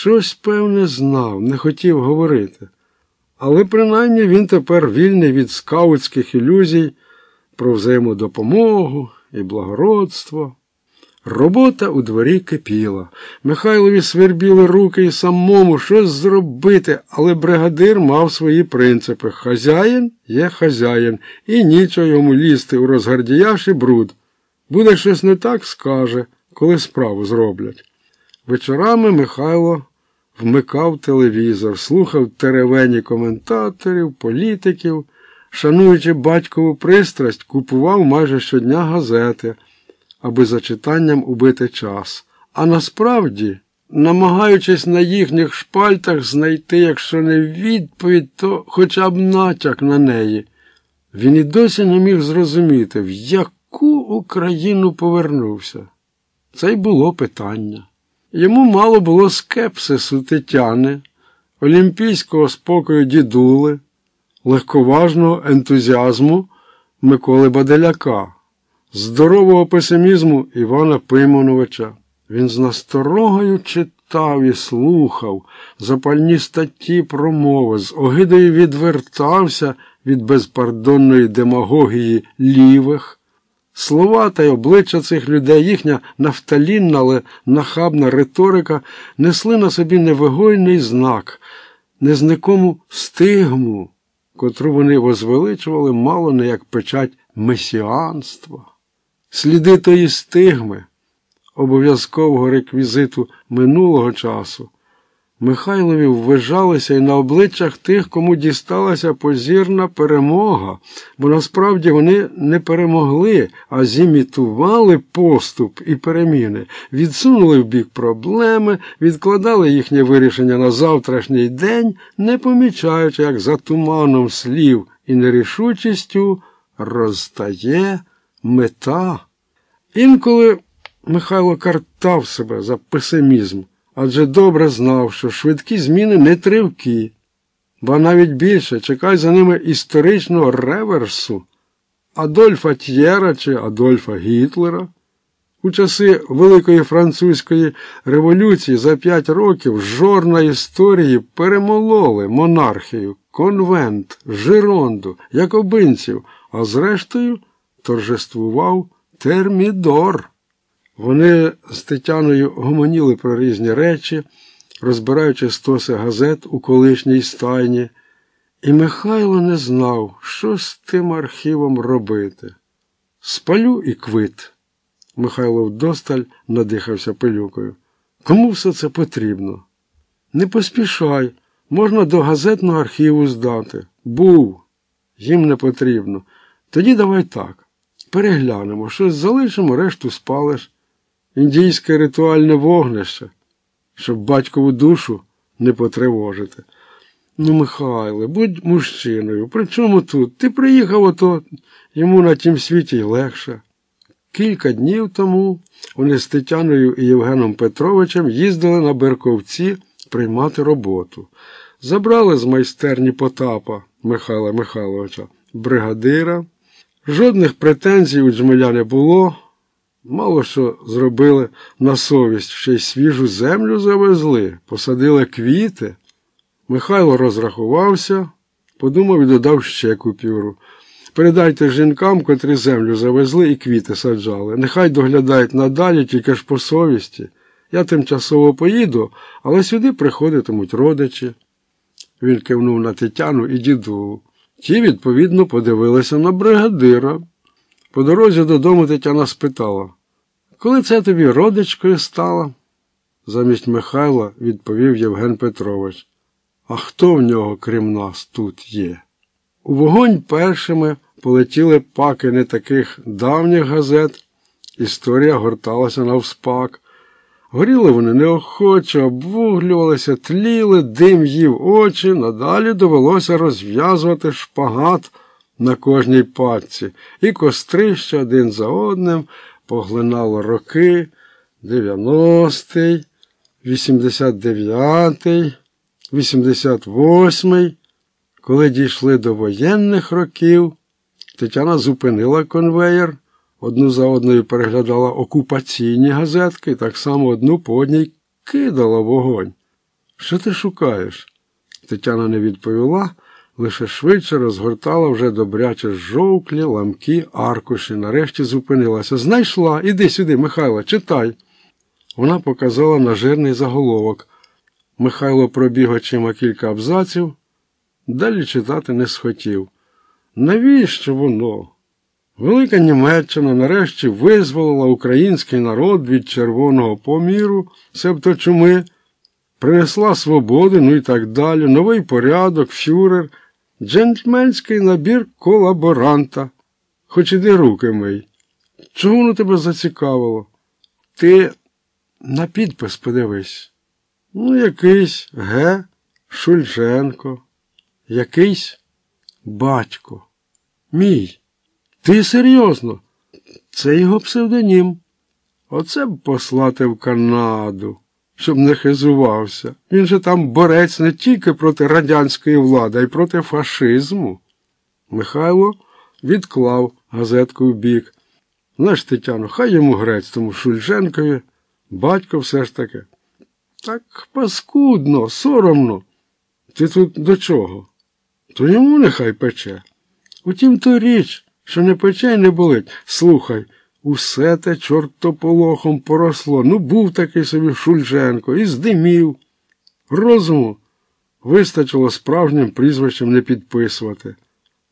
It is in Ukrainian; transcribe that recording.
щось, певне, знав, не хотів говорити. Але принаймні він тепер вільний від скаутських ілюзій про взаємодопомогу і благородство. Робота у дворі кипіла. Михайлові свербіли руки і самому щось зробити, але бригадир мав свої принципи. Хазяїн є хазяїн, і нічого йому лізти у розгардіяш і бруд. Буде щось не так, скаже, коли справу зроблять. Вечорами Михайло вмикав телевізор, слухав теревені коментаторів, політиків, шануючи батькову пристрасть, купував майже щодня газети, аби за читанням убити час. А насправді, намагаючись на їхніх шпальтах знайти, якщо не відповідь, то хоча б натяк на неї, він і досі не міг зрозуміти, в яку Україну повернувся. Це й було питання. Йому мало було скепсису Тетяни, олімпійського спокою дідули, легковажного ентузіазму Миколи Баделяка, здорового песимізму Івана Пимоновича. Він з насторогою читав і слухав запальні статті промови, з огидою відвертався від безпардонної демагогії лівих. Слова та й обличчя цих людей, їхня нафталінна, але нахабна риторика несли на собі невигойний знак, незникому стигму, котру вони возвеличували мало не як печать месіанства. Сліди тої стигми, обов'язкового реквізиту минулого часу. Михайлові ввижалися і на обличчях тих, кому дісталася позірна перемога, бо насправді вони не перемогли, а зімітували поступ і переміни, відсунули в бік проблеми, відкладали їхнє вирішення на завтрашній день, не помічаючи, як за туманом слів і нерішучістю розтає мета. Інколи Михайло картав себе за песимізм адже добре знав, що швидкі зміни не тривкі, ба навіть більше чекай за ними історичного реверсу Адольфа Т'єра чи Адольфа Гітлера. У часи Великої Французької революції за п'ять років жорна історії перемололи монархію, конвент, Жиронду, якобинців, а зрештою торжествував термідор. Вони з Тетяною гомоніли про різні речі, розбираючи стоси газет у колишній стайні, і Михайло не знав, що з тим архівом робити. Спалю і квит. Михайло вдосталь надихався пилюкою. Кому все це потрібно? Не поспішай, можна до газетного архіву здати. Був, їм не потрібно. Тоді давай так. Переглянемо, щось залишимо, решту спалиш індійське ритуальне вогнище, щоб батькову душу не потривожити. Ну, Михайле, будь мужчиною. При чому тут? Ти приїхав ото йому на тім світі й легше. Кілька днів тому вони з Тетяною і Євгеном Петровичем їздили на Берковці приймати роботу. Забрали з майстерні Потапа Михайла Михайловича бригадира. Жодних претензій у Джмеля не було. Мало що зробили на совість, ще й свіжу землю завезли, посадили квіти. Михайло розрахувався, подумав і додав ще купюру. Передайте жінкам, котрі землю завезли і квіти саджали. Нехай доглядають надалі, тільки ж по совісті. Я тимчасово поїду, але сюди приходитимуть родичі. Він кивнув на Тетяну і діду. Ті, відповідно, подивилися на бригадира. По дорозі додому Тетяна спитала, коли це тобі родичкою стала? Замість Михайла відповів Євген Петрович. А хто в нього, крім нас, тут є? У вогонь першими полетіли паки не таких давніх газет. Історія горталася навспак. Горіли вони неохоче, обвуглювалися, тліли, дим їв очі, надалі довелося розв'язувати шпагат на кожній пачці, і кострище один за одним поглинало роки 90-й, 89-й, 88-й. Коли дійшли до воєнних років, Тетяна зупинила конвеєр, одну за одною переглядала окупаційні газетки, так само одну по одній кидала вогонь. Що ти шукаєш? Тетяна не відповіла, лише швидше розгортала вже добряче жовклі, ламкі, аркуші. Нарешті зупинилася. Знайшла. Іди сюди, Михайло, читай. Вона показала на жирний заголовок. Михайло пробіг очима кілька абзаців, далі читати не схотів. Навіщо воно? Велика Німеччина нарешті визволила український народ від червоного поміру, себто чуми, принесла свободу, ну і так далі, новий порядок, фюрер, джентльменський набір колаборанта. Хоч іди руки мий. Чого воно тебе зацікавило? Ти на підпис подивись. Ну, якийсь Г. Шульженко, якийсь батько. Мій. Ти серйозно? Це його псевдонім. Оце б послати в Канаду, щоб не хизувався. Він же там борець не тільки проти радянської влади, а й проти фашизму. Михайло відклав газетку в бік. Знаєш, Тетяно, хай йому грець, тому Шульженкові, батько все ж таки. Так паскудно, соромно. Ти тут до чого? То йому нехай пече. Утім, то річ, що не пече й не болить. Слухай, усе те чортополохом поросло. Ну, був такий собі Шульженко і здимів. Розуму вистачило справжнім прізвищем не підписувати.